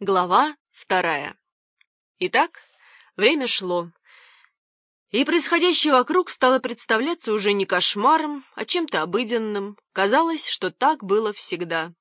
Глава вторая. Итак, время шло, и происходящее вокруг стало представляться уже не кошмаром, а чем-то обыденным. Казалось, что так было всегда.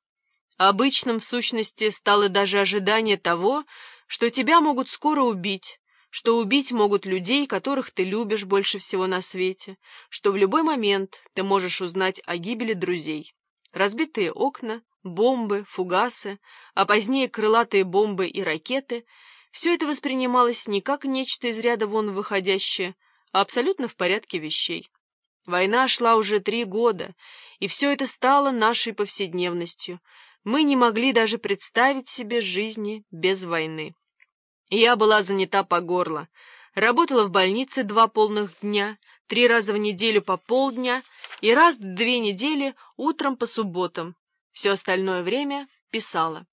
Обычным, в сущности, стало даже ожидание того, что тебя могут скоро убить, что убить могут людей, которых ты любишь больше всего на свете, что в любой момент ты можешь узнать о гибели друзей. Разбитые окна, бомбы, фугасы, а позднее крылатые бомбы и ракеты — все это воспринималось не как нечто из ряда вон выходящее, а абсолютно в порядке вещей. Война шла уже три года, и все это стало нашей повседневностью. Мы не могли даже представить себе жизни без войны. Я была занята по горло. Работала в больнице два полных дня, три раза в неделю по полдня и раз в две недели утром по субботам, все остальное время писала.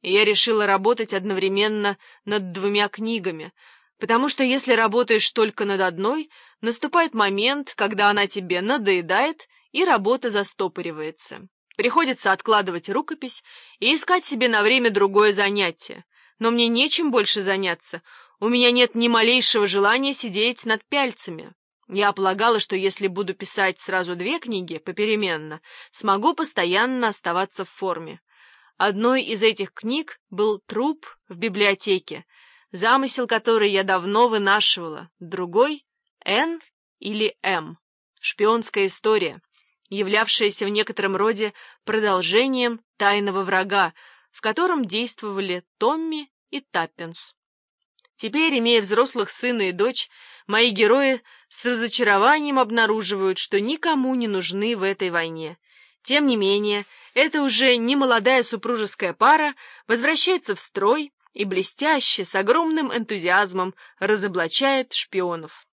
Я решила работать одновременно над двумя книгами, потому что если работаешь только над одной, наступает момент, когда она тебе надоедает, и работа застопоривается. Приходится откладывать рукопись и искать себе на время другое занятие. Но мне нечем больше заняться, у меня нет ни малейшего желания сидеть над пяльцами. Я полагала, что если буду писать сразу две книги попеременно, смогу постоянно оставаться в форме. Одной из этих книг был «Труп в библиотеке», замысел которой я давно вынашивала, другой — «Н» или «М» — шпионская история, являвшаяся в некотором роде продолжением «Тайного врага», в котором действовали Томми и Таппинс. Теперь, имея взрослых сына и дочь, мои герои с разочарованием обнаруживают, что никому не нужны в этой войне. Тем не менее, эта уже не молодая супружеская пара возвращается в строй и блестяще, с огромным энтузиазмом, разоблачает шпионов.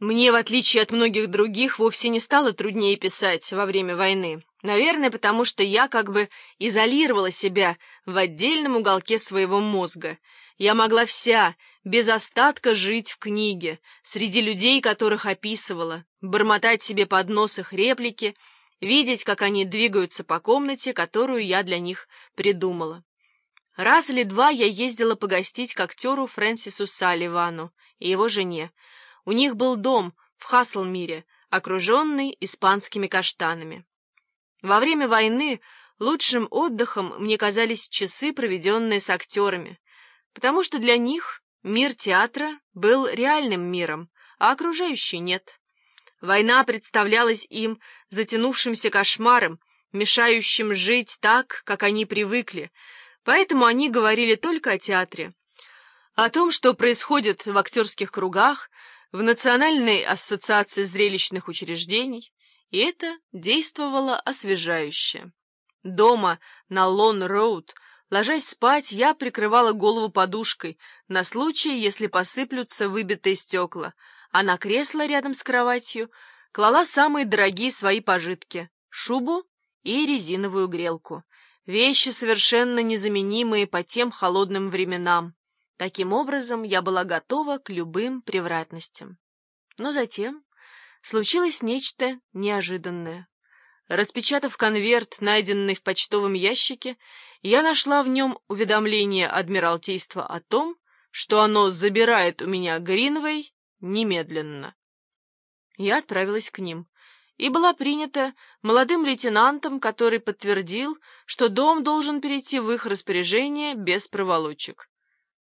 Мне, в отличие от многих других, вовсе не стало труднее писать во время войны. Наверное, потому что я как бы изолировала себя в отдельном уголке своего мозга — я могла вся, без остатка жить в книге, среди людей, которых описывала, бормотать себе под нос их реплики, видеть, как они двигаются по комнате, которую я для них придумала. Раз или два я ездила погостить к актеру Фрэнсису Салливану и его жене. У них был дом в Хаслмире, окруженный испанскими каштанами. Во время войны лучшим отдыхом мне казались часы, проведенные с актерами, потому что для них мир театра был реальным миром, а окружающий нет. Война представлялась им затянувшимся кошмаром, мешающим жить так, как они привыкли, поэтому они говорили только о театре, о том, что происходит в актерских кругах, в Национальной ассоциации зрелищных учреждений, и это действовало освежающе. Дома на Лон-Роуд Ложась спать, я прикрывала голову подушкой на случай, если посыплются выбитые стекла, а на кресло рядом с кроватью клала самые дорогие свои пожитки — шубу и резиновую грелку. Вещи, совершенно незаменимые по тем холодным временам. Таким образом, я была готова к любым превратностям. Но затем случилось нечто неожиданное. Распечатав конверт, найденный в почтовом ящике, я нашла в нем уведомление Адмиралтейства о том, что оно забирает у меня Гринвей немедленно. Я отправилась к ним и была принята молодым лейтенантом, который подтвердил, что дом должен перейти в их распоряжение без проволочек.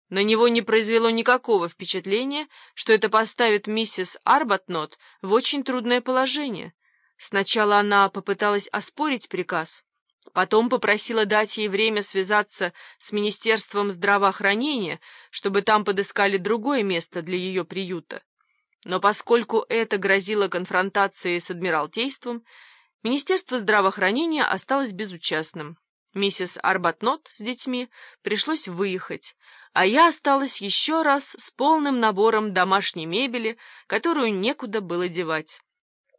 На него не произвело никакого впечатления, что это поставит миссис Арбатнот в очень трудное положение. Сначала она попыталась оспорить приказ, Потом попросила дать ей время связаться с Министерством здравоохранения, чтобы там подыскали другое место для ее приюта. Но поскольку это грозило конфронтацией с Адмиралтейством, Министерство здравоохранения осталось безучастным. Миссис Арбатнот с детьми пришлось выехать, а я осталась еще раз с полным набором домашней мебели, которую некуда было девать.